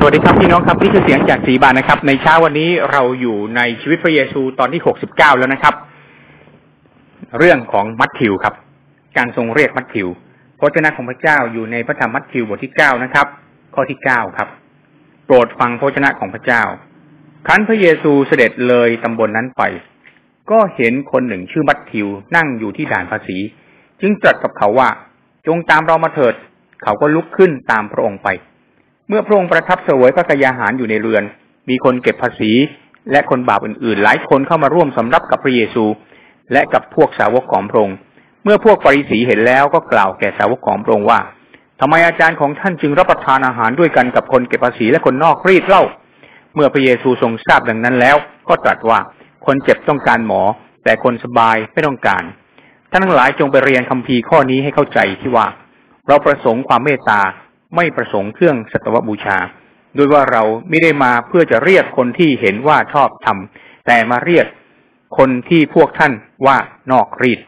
สวัสดีครับพี่น้องครับนี่คือเสียงจากสีบานนะครับ ในเช้าวันนี้เราอยู่ในชีวิตพระเยซูตอนที่หกสิบเก้าแล้วนะครับ เรื่องของมัทธิวครับ การทรงเรียกมัทธิวพระเจ้าของพระเจ้าอยู่ในพระธรรมมัทธิวบทที่เก้านะครับ ข้อที่เก้าครับ โปรดฟังพระเจ้าของพระเจ้า ครั้นพระเยซูเสด็จเลยตำบลนนั้นไป ก็เห็นคนหนึ่งชื่อมัทธิวนั่งอยู่ที่ด่านภาษี จึงตรัสกับเขาว่าจงตามเรามาเถิด เขาก็ลุกขึ้นตามพระองค์ไป เมื่อพระองค์ประทับเสวยพระกยาหารอยู่ในเรือน มีคนเก็บภาษี และคนบาปอื่นๆ หลายคนเข้ามาร่วมสำรับกับพระเยซู และกับพวกสาวกของพระองค์ เมื่อพวกปริสีเห็นแล้วก็กล่าวแก่สาวกของพระองค์ว่าทำไมอาจารย์ของท่านจึงรับประทานอาหารด้วยกันกับคนเก็บภาษีและคนนอกรีดเล่า เมื่อพระเยซูทรงทราบดังนั้นแล้ว ก็ตรัสว่าคนเจ็บต้องการหมอ แต่คนสบายไม่ต้องการท่านทั้งหลายจงไปเรียนคำพีข้อนี้ให้เข้าใจที่ว่า เราประสงค์ความเมตตา ไม่ประสงค์เครื่องสัตวบูชาโดยว่าเราไม่ได้มาเพื่อจะเรียกคนที่เห็นว่าชอบทำแต่มาเรียกคนที่พวกท่านว่านอกรีด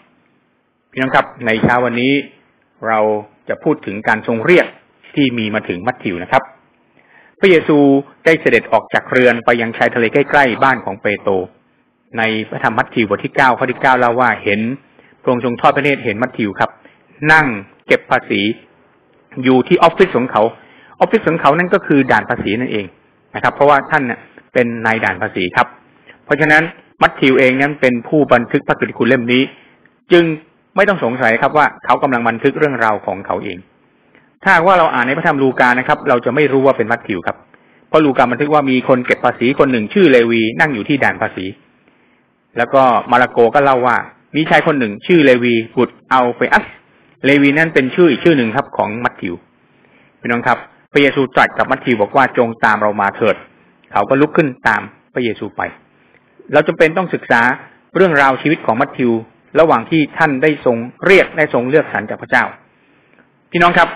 พี่น้องครับ ในเช้าวันนี้เราจะพูดถึงการทรงเรียกที่มีมาถึงมัทธิวนะครับ พระเยซูได้เสด็จออกจากเรือนไปยังชายทะเลใกล้ๆบ้านของเปโตรในพระธรรมมัทธิวบทที่เก้าข้อที่เก้าเล่าว่าเห็นพระองค์ทรงทอดพระเนตรเห็นมัทธิวครับ นั่งเก็บภาษี อยู่ที่ออฟฟิศของเขาออฟฟิศของเขานั่นก็คือด่านภาษีนั่นเองนะครับ เพราะว่าท่านเป็นนายด่านภาษีครับ เพราะฉะนั้นมัทธิวเองนั้นเป็นผู้บันทึกพระกิติคุณเล่มนี้ จึงไม่ต้องสงสัยครับว่าเขากำลังบันทึกเรื่องราวของเขาเอง ถ้าว่าเราอ่านในพระธรรมลูกานะครับ เราจะไม่รู้ว่าเป็นมัทธิวครับเพราะลูกาบันทึกว่ามีคนเก็บภาษีคนหนึ่งชื่อเลวีนั่งอยู่ที่ด่านภาษี แล้วก็มาระโกก็เล่าว่ามีชายคนหนึ่งชื่อเลวีบุตรเอาไปอัส เลวีนั่นเป็นชื่ออีกชื่อหนึ่งครับของมัทธิวพี่น้องครับ พระเยซูตรัสกับมัทธิวบอกว่าจงตามเรามาเถิด เขาก็ลุกขึ้นตามพระเยซูไป เราจำเป็นต้องศึกษาเรื่องราวชีวิตของมัทธิว ระหว่างที่ท่านได้ทรงเรียกได้ทรงเลือกสรรจากพระเจ้า พี่น้องครับ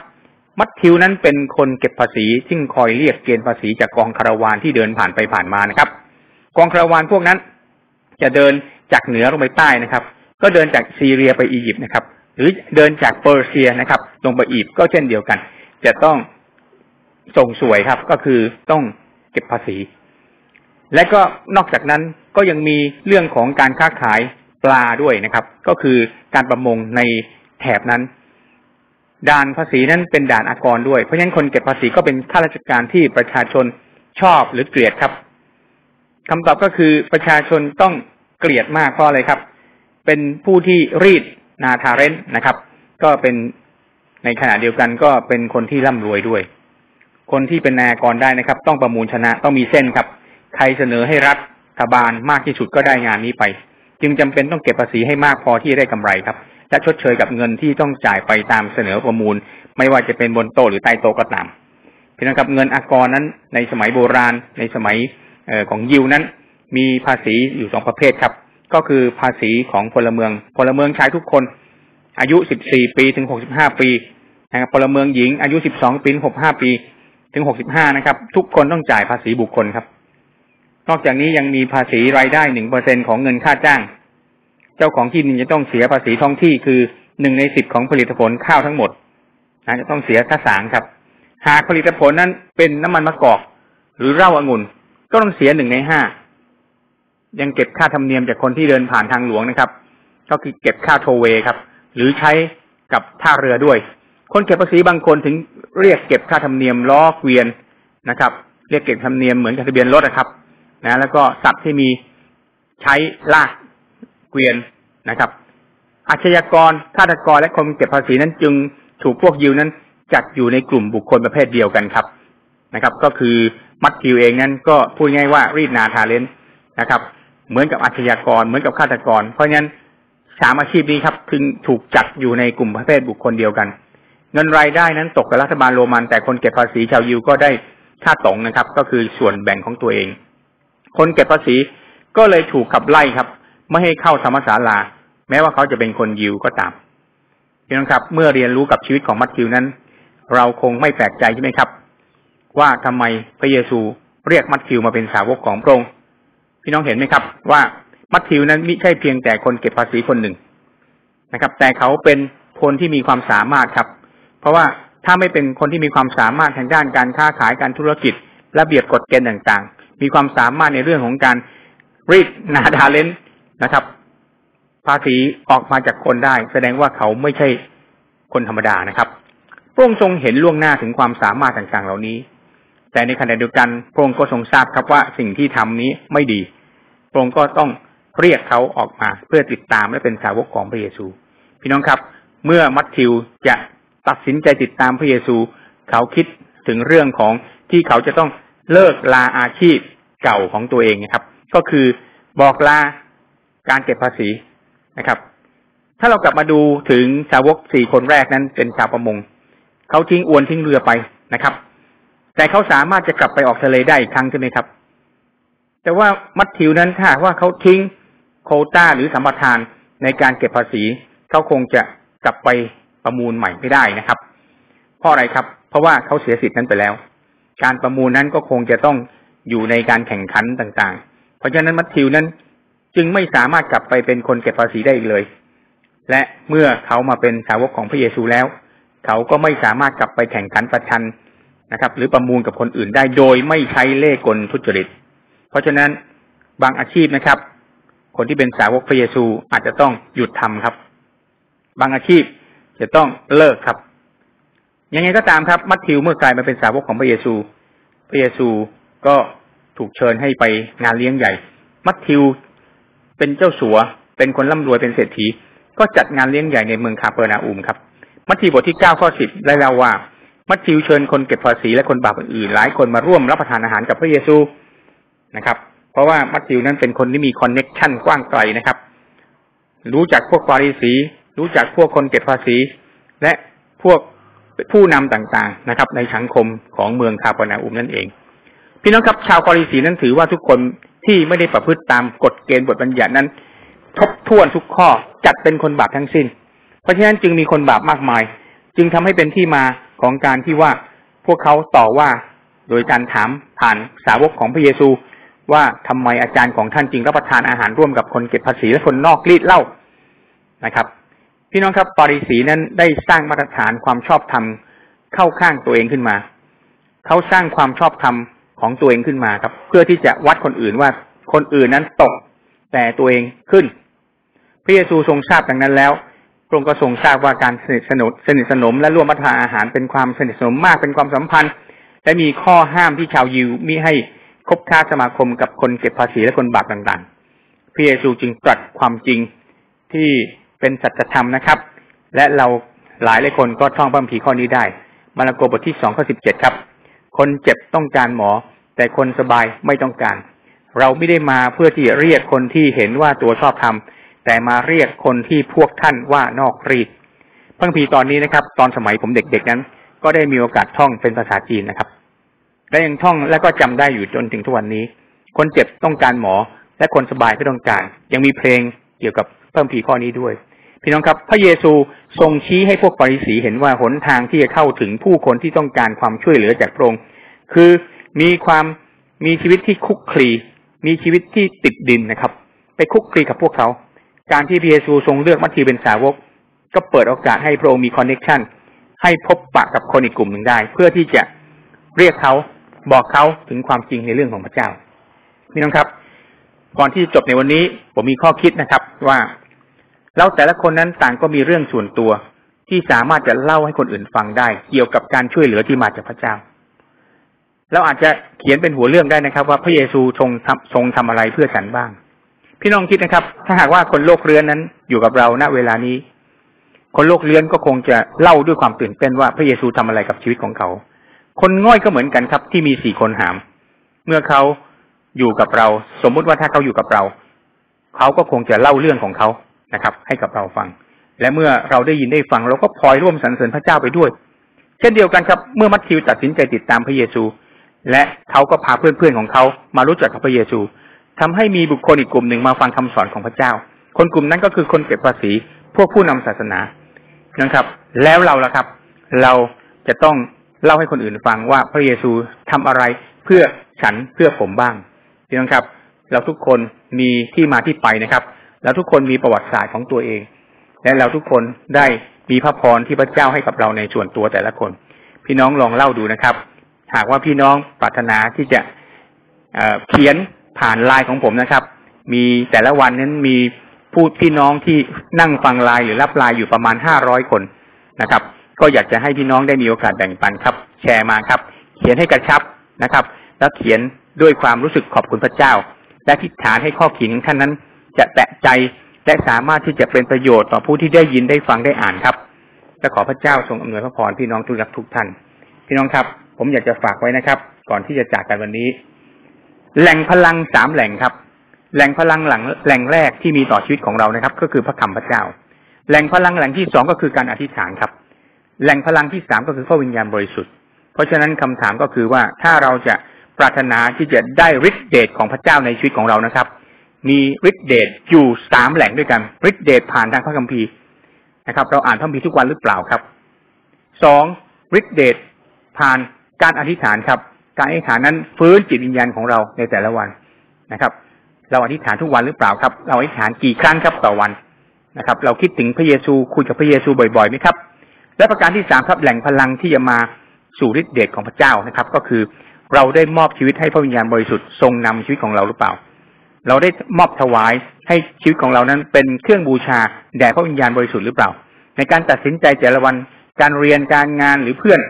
มัทธิวนั้นเป็นคนเก็บภาษีที่คอยเรียกเกณฑ์ภาษีจากกองคาราวานที่เดินผ่านไปผ่านมานะครับ กองคาราวานพวกนั้น จะเดินจากเหนือลงไปใต้นะครับ ก็เดินจากซีเรียไปอียิปต์นะครับ หรือเดินจากเปอร์เซียนะครับ ลงไปอียิปต์ก็เช่นเดียวกัน จะต้องส่งสวยครับ ก็คือต้องเก็บภาษี และก็นอกจากนั้นก็ยังมีเรื่องของการค้าขายปลาด้วยนะครับ ก็คือการประมงในแถบนั้น ด่านภาษีนั้นเป็นด่านอากรด้วย เพราะฉะนั้นคนเก็บภาษีก็เป็นข้าราชการที่ประชาชนชอบหรือเกลียดครับคำตอบก็คือประชาชนต้องเกลียดมากเพราะอะไรครับ เป็นผู้ที่รีด นาทาเรนนะครับ ก็เป็นในขณะเดียวกันก็เป็นคนที่ร่ำรวยด้วย คนที่เป็นนายกรได้นะครับ ต้องประมูลชนะต้องมีเส้นครับ ใครเสนอให้รัฐบาลมากที่สุดก็ได้งานนี้ไป จึงจำเป็นต้องเก็บภาษีให้มากพอที่ได้กำไรครับและชดเชยกับเงินที่ต้องจ่ายไปตามเสนอประมูล ไม่ว่าจะเป็นบนโต๊ะหรือใต้โต๊ะก็ตามพี่นะครับเงินอากรนั้นในสมัยโบราณในสมัยของยิวนั้น มีภาษีอยู่สองประเภทครับ ก็คือภาษีของพลเมือง พลเมืองชายทุกคน อายุ 14 ปีถึง 65 ปีนะครับพลเมืองหญิงอายุ 12 ปีถึง 65 ปีถึง 65 นะครับ ทุกคนต้องจ่ายภาษีบุคคลครับ นอกจากนี้ยังมีภาษีรายได้หนึ่งเปอร์เซ็นของเงินค่าจ้าง เจ้าของที่ดินจะต้องเสียภาษีท้องที่คือหนึ่งในสิบของผลิตผลข้าวทั้งหมดนะจะต้องเสียค่าสางครับ หากผลิตผลนั้นเป็นน้ำมันมะกอก หรือเหล้าองุ่นก็ต้องเสียหนึ่งในห้า ยังเก็บค่าธรรมเนียมจากคนที่เดินผ่านทางหลวงนะครับ ก็คือเก็บค่าโทเวครับ หรือใช้กับท่าเรือด้วย คนเก็บภาษีบางคนถึงเรียกเก็บค่าธรรมเนียมล้อเกวียนนะครับ เรียกเก็บธรรมเนียมเหมือนกับทะเบียนรถนะครับ นะ แล้วก็สัตว์ที่มีใช้ลากเกวียนนะครับ อาชญากรฆาตกรและคนเก็บภาษีนั้นจึงถูกพวกยิวนั้นจัดอยู่ในกลุ่มบุคคลประเภทเดียวกันครับนะครับ ก็คือมัดทิวเองนั้นก็พูดง่ายว่ารีดนาทาเลนนะครับ เหมือนกับอาชญากร เหมือนกับฆาตกร เพราะฉะนั้นสามอาชีพนี้ครับถึงถูกจัดอยู่ในกลุ่มประเภทบุคคลเดียวกัน เงินรายได้นั้นตกกับรัฐบาลโรมัน แต่คนเก็บภาษีชาวยิวก็ได้ค่าตงนะครับ ก็คือส่วนแบ่งของตัวเอง คนเก็บภาษีก็เลยถูกขับไล่ครับ ไม่ให้เข้าธรรมศาลา แม้ว่าเขาจะเป็นคนยิวก็ตามพี่น้องครับ เมื่อเรียนรู้กับชีวิตของมัทธิวนั้น เราคงไม่แปลกใจใช่ไหมครับ ว่าทำไมพระเยซูเรียกมัทธิวมาเป็นสาวกของพระองค์ พี่น้องเห็นไหมครับ ว่ามัทธิวนั้นไม่ใช่เพียงแต่คนเก็บภาษีคนหนึ่งนะครับ แต่เขาเป็นคนที่มีความสามารถครับ เพราะว่าถ้าไม่เป็นคนที่มีความสามารถทางด้านการค้าขายการธุรกิจ ระเบียบกฎเกณฑ์ต่างๆ มีความสามารถในเรื่องของการรีดนาดาเลนนะครับ ภาษีออกมาจากคนได้ แสดงว่าเขาไม่ใช่คนธรรมดานะครับพระองค์ทรงเห็นล่วงหน้าถึงความสามารถต่างๆ เหล่านี้ แต่ในขณะเดียวกันพระองค์ก็ทรงทราบครับว่าสิ่งที่ทำนี้ไม่ดีพระองค์ก็ต้องเรียกเขาออกมาเพื่อติดตามและเป็นสาวกของพระเยซู พี่น้องครับ เมื่อมัทธิวจะตัดสินใจติดตามพระเยซู เขาคิดถึงเรื่องของที่เขาจะต้องเลิกลาอาชีพเก่าของตัวเองนะครับ ก็คือบอกลาการเก็บภาษีนะครับ ถ้าเรากลับมาดูถึงสาวกสี่คนแรกนั้นเป็นชาวประมง เขาทิ้งอวนทิ้งเรือไปนะครับ แต่เขาสามารถจะกลับไปออกทะเลได้อีกครั้งใช่ไหมครับ แต่ว่ามัทธิวนั้นถ้าว่าเขาทิ้งโคต้าหรือสัมปทานในการเก็บภาษีเขาคงจะกลับไปประมูลใหม่ไม่ได้นะครับ เพราะอะไรครับ เพราะว่าเขาเสียสิทธิ์นั้นไปแล้ว การประมูลนั้นก็คงจะต้องอยู่ในการแข่งขันต่างๆ เพราะฉะนั้นมัทธิวนั้นจึงไม่สามารถกลับไปเป็นคนเก็บภาษีได้อีกเลย และเมื่อเขามาเป็นสาวกของพระเยซูแล้ว เขาก็ไม่สามารถกลับไปแข่งขันประชัน นะครับ หรือประมูลกับคนอื่นได้โดยไม่ใช้เล่กลทุจริต เพราะฉะนั้นบางอาชีพนะครับ คนที่เป็นสาวกพระเยซูอาจจะต้องหยุดทำครับ บางอาชีพจะต้องเลิกครับ ยังไงก็ตามครับ มัทธิวเมื่อกลายมาเป็นสาวกของพระเยซู พระเยซูก็ถูกเชิญให้ไปงานเลี้ยงใหญ่ มัทธิวเป็นเจ้าสัว เป็นคนร่ำรวยเป็นเศรษฐี ก็จัดงานเลี้ยงใหญ่ในเมืองคาเปอร์นาอุมครับ มัทธิวบทที่เก้าข้อสิบได้เล่าว่า มัทธิวเชิญคนเก็บภาษีและคนบาปอื่นหลายคนมาร่วมรับประทานอาหารกับพระเยซูนะครับ เพราะว่ามัทธิวนั้นเป็นคนที่มี connection กว้างไกลนะครับ รู้จักพวกฟาริสี รู้จักพวกคนเก็บภาษี และพวกผู้นำต่างๆนะครับ ในสังคมของเมืองคาเปอร์นาอุมนั่นเอง พี่น้องครับชาวฟาริสีนั้นถือว่าทุกคนที่ไม่ได้ประพฤติตามกฎเกณฑ์บทบัญญัตินั้นทบทวนทุกข้อจัดเป็นคนบาปทั้งสิ้น เพราะฉะนั้นจึงมีคนบาปมากมาย จึงทำให้เป็นที่มา ของการที่ว่าพวกเขาต่อว่าโดยการถามผ่านสาวกของพระเยซู ว่าทำไมอาจารย์ของท่านจริงรับประทานอาหารร่วมกับคนเก็บภาษีและคนนอกรีดเหล้านะครับ พี่น้องครับปาริสีนั้นได้สร้างมาตรฐานความชอบธรรมเข้าข้างตัวเองขึ้นมา เขาสร้างความชอบธรรมของตัวเองขึ้นมาครับ เพื่อที่จะวัดคนอื่นว่าคนอื่นนั้นตกแต่ตัวเองขึ้น พระเยซูทรงทราบดังนั้นแล้ว ระองค์ก็ทรงทราบว่าการสนิทสนมสนิทสนมและร่วมรับประทานอาหารเป็นความสนิทสนมมากเป็นความสัมพันธ์ และมีข้อห้ามที่ชาวยิวมิให้คบค้าสมาคมกับคนเก็บภาษีและคนบาปต่างๆพระเยซูจึงตรัสความจริงที่เป็นสัจธรรมนะครับ และเราหลายหลายคนก็ท่องพระคัมภีร์ข้อนี้ได้ มาระโกบทที่สองข้อสิบเจ็ดครับ คนเจ็บต้องการหมอ แต่คนสบายไม่ต้องการ เราไม่ได้มาเพื่อที่เรียกคนที่เห็นว่าตัวชอบทำ แต่มาเรียกคนที่พวกท่านว่านอกรีดพระคัมภีร์ตอนนี้นะครับ ตอนสมัยผมเด็กๆนั้น ก็ได้มีโอกาสท่องเป็นภาษาจีนนะครับและยังท่องและก็จำได้อยู่จนถึงทุกวันนี้ คนเจ็บต้องการหมอ และคนสบายไม่ต้องการ ยังมีเพลงเกี่ยวกับพระคัมภีร์ข้อนี้ด้วย พี่น้องครับ พระเยซูทรงชี้ให้พวกฟาริสีเห็นว่าหนทางที่จะเข้าถึงผู้คนที่ต้องการความช่วยเหลือจากพระองค์คือมีความมีชีวิตที่คลุกคลีมีชีวิตที่ติดดินนะครับ ไปคลุกคลีกับพวกเขา การที่พระเยซูทรงเลือกมัทธิวเป็นสาวก ก็เปิดโอกาสให้พระองค์มี connection ให้พบปะกับคนอีกกลุ่มหนึ่งได้ เพื่อที่จะเรียกเขาบอกเขาถึงความจริงในเรื่องของพระเจ้าพี่น้องครับ ก่อนที่จะจบในวันนี้ผมมีข้อคิดนะครับ ว่าเราแต่ละคนนั้นต่างก็มีเรื่องส่วนตัว ที่สามารถจะเล่าให้คนอื่นฟังได้ เกี่ยวกับการช่วยเหลือที่มาจากพระเจ้าเราอาจจะเขียนเป็นหัวเรื่องได้นะครับ ว่าพระเยซูทรงทำทรงทำอะไรเพื่อฉันบ้าง พี่น้องคิดนะครับ ถ้าหากว่าคนโลกเรือนนั้นอยู่กับเราณเวลานี้ คนโลกเรือนก็คงจะเล่าด้วยความตื่นเต้นว่าพระเยซูทำอะไรกับชีวิตของเขา คนง่อยก็เหมือนกันครับ ที่มีสี่คนหาม เมื่อเขาอยู่กับเรา สมมุติว่าถ้าเขาอยู่กับเรา เขาก็คงจะเล่าเรื่องของเขานะครับ ให้กับเราฟัง และเมื่อเราได้ยินได้ฟัง เราก็พลอยร่วมสรรเสริญพระเจ้าไปด้วย เช่นเดียวกันครับ เมื่อมัทธิวตัดสินใจติดตามพระเยซู และเขาก็พาเพื่อนๆของเขามารู้จักกับพระเยซู ทำให้มีบุคคลอีกกลุ่มหนึ่งมาฟังคำสอนของพระเจ้า คนกลุ่มนั้นก็คือคนเก็บภาษีพวกผู้นำศาสนานะครับ แล้วเราล่ะครับ เราจะต้องเล่าให้คนอื่นฟังว่าพระเยซูทำอะไรเพื่อฉันเพื่อผมบ้างพี่น้องครับ เราทุกคนมีที่มาที่ไปนะครับแล้วทุกคนมีประวัติศาสตร์ของตัวเอง และเราทุกคนได้มีพระพรที่พระเจ้าให้กับเราในส่วนตัวแต่ละคน พี่น้องลองเล่าดูนะครับ หากว่าพี่น้องปรารถนาที่จะเเขียน ผ่านไลน์ของผมนะครับ มีแต่ละวันนั้นมีผู้พี่น้องที่นั่งฟังไลน์หรือรับไลน์อยู่ประมาณห้าร้อยคนนะครับ ก็อยากจะให้พี่น้องได้มีโอกาสแบ่งปันครับ แชร์มาครับ เขียนให้กระชับนะครับ แล้วเขียนด้วยความรู้สึกขอบคุณพระเจ้า และทิฏฐานให้ข้อเขียนของท่านนั้น จะแตะใจและสามารถที่จะเป็นประโยชน์ต่อผู้ที่ได้ยินได้ฟังได้อ่านครับจะขอพระเจ้าทรงอำนวยพระพรพี่น้องทุลักทุกท่าน พี่น้องครับ ผมอยากจะฝากไว้นะครับ ก่อนที่จะจากกันวันนี้ แหล่งพลังสามแหล่งครับ แหล่งพลังหลังแหล่งแรกที่มีต่อชีวิตของเรานะครับ ก็คือพระคำพระเจ้า แหล่งพลังแหล่งที่สองก็คือการอธิษฐานครับ แหล่งพลังที่สามก็คือพระวิญญาณบริสุทธิ์ เพราะฉะนั้นคำถามก็คือว่าถ้าเราจะปรารถนาที่จะได้ฤทธิเดชของพระเจ้าในชีวิตของเรานะครับ มีฤทธิเดชอยู่สามแหล่งด้วยกันฤทธิเดชผ่านทางพระคัมภีร์นะครับ เราอ่านพระคัมภีร์ทุกวันหรือเปล่าครับสองฤทธิเดชผ่านการอธิษฐานครับ การอธิษฐานนั้นฟื้นจิตวิญญาณของเราในแต่ละวันนะครับ เราอธิษฐานทุกวันหรือเปล่าครับ เราอธิษฐานกี่ครั้งครับต่อวันนะครับ เราคิดถึงพระเยซูคุยกับพระเยซูบ่อยๆไหมครับ และประการที่สามครับแหล่งพลังที่จะมาสู่ฤทธิเดชของพระเจ้านะครับ ก็คือเราได้มอบชีวิตให้พระวิญญาณบริสุทธิ์ทรงนำชีวิตของเราหรือเปล่า เราได้มอบถวายให้ชีวิตของเรานั้นเป็นเครื่องบูชาแด่พระวิญญาณบริสุทธิ์หรือเปล่า ในการตัดสินใจแต่ละวันการเรียนการงานหรือเพื่อน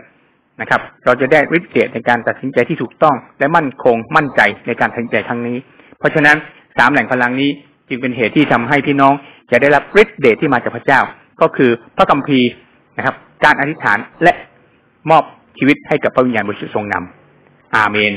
นะครับ เราจะได้ฤทธิ์เดชในการตัดสินใจที่ถูกต้องและมั่นคงมั่นใจในการตัดสินใจครั้งนี้ เพราะฉะนั้นสามแหล่งพลังนี้จึงเป็นเหตุที่ทำให้พี่น้องจะได้รับฤทธิ์เดชที่มาจากพระเจ้า ก็คือพระคัมภีร์นะครับ การอธิษฐานและมอบชีวิตให้กับพระวิญญาณบริสุทธิ์ทรงนำอาเมน